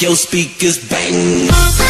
Your speakers bang.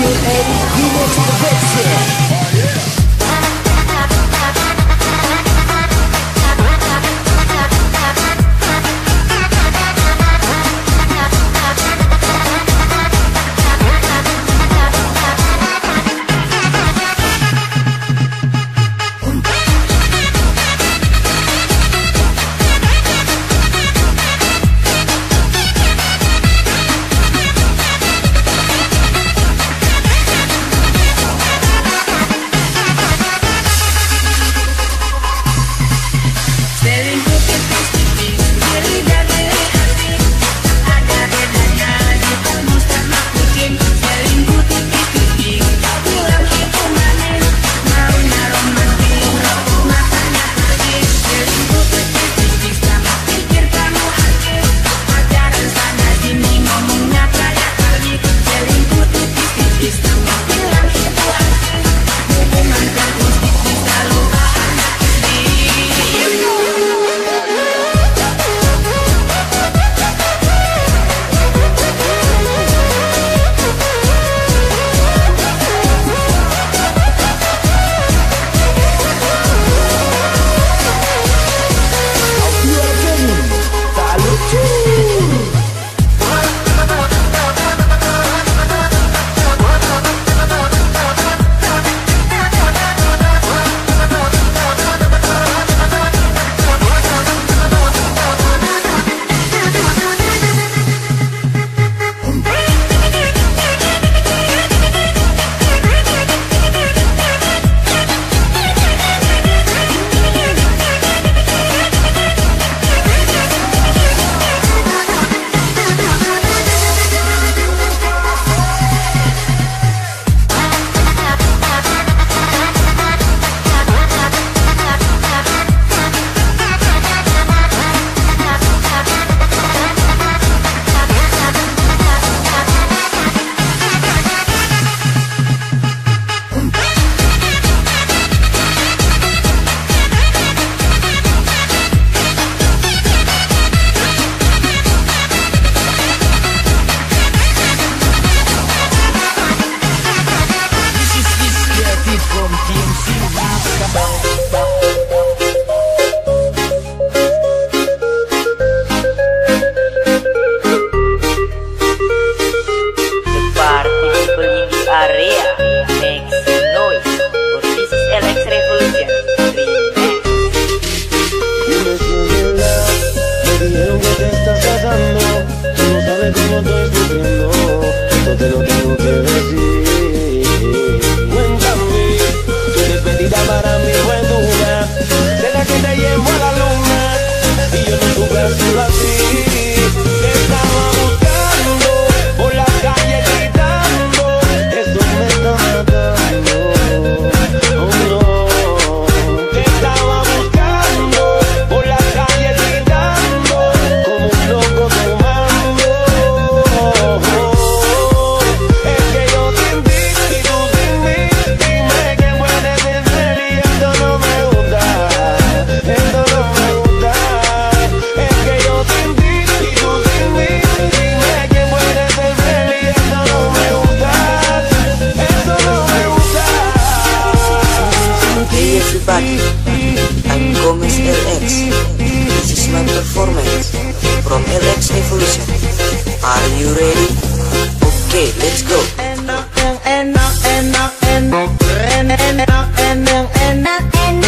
you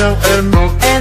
now and not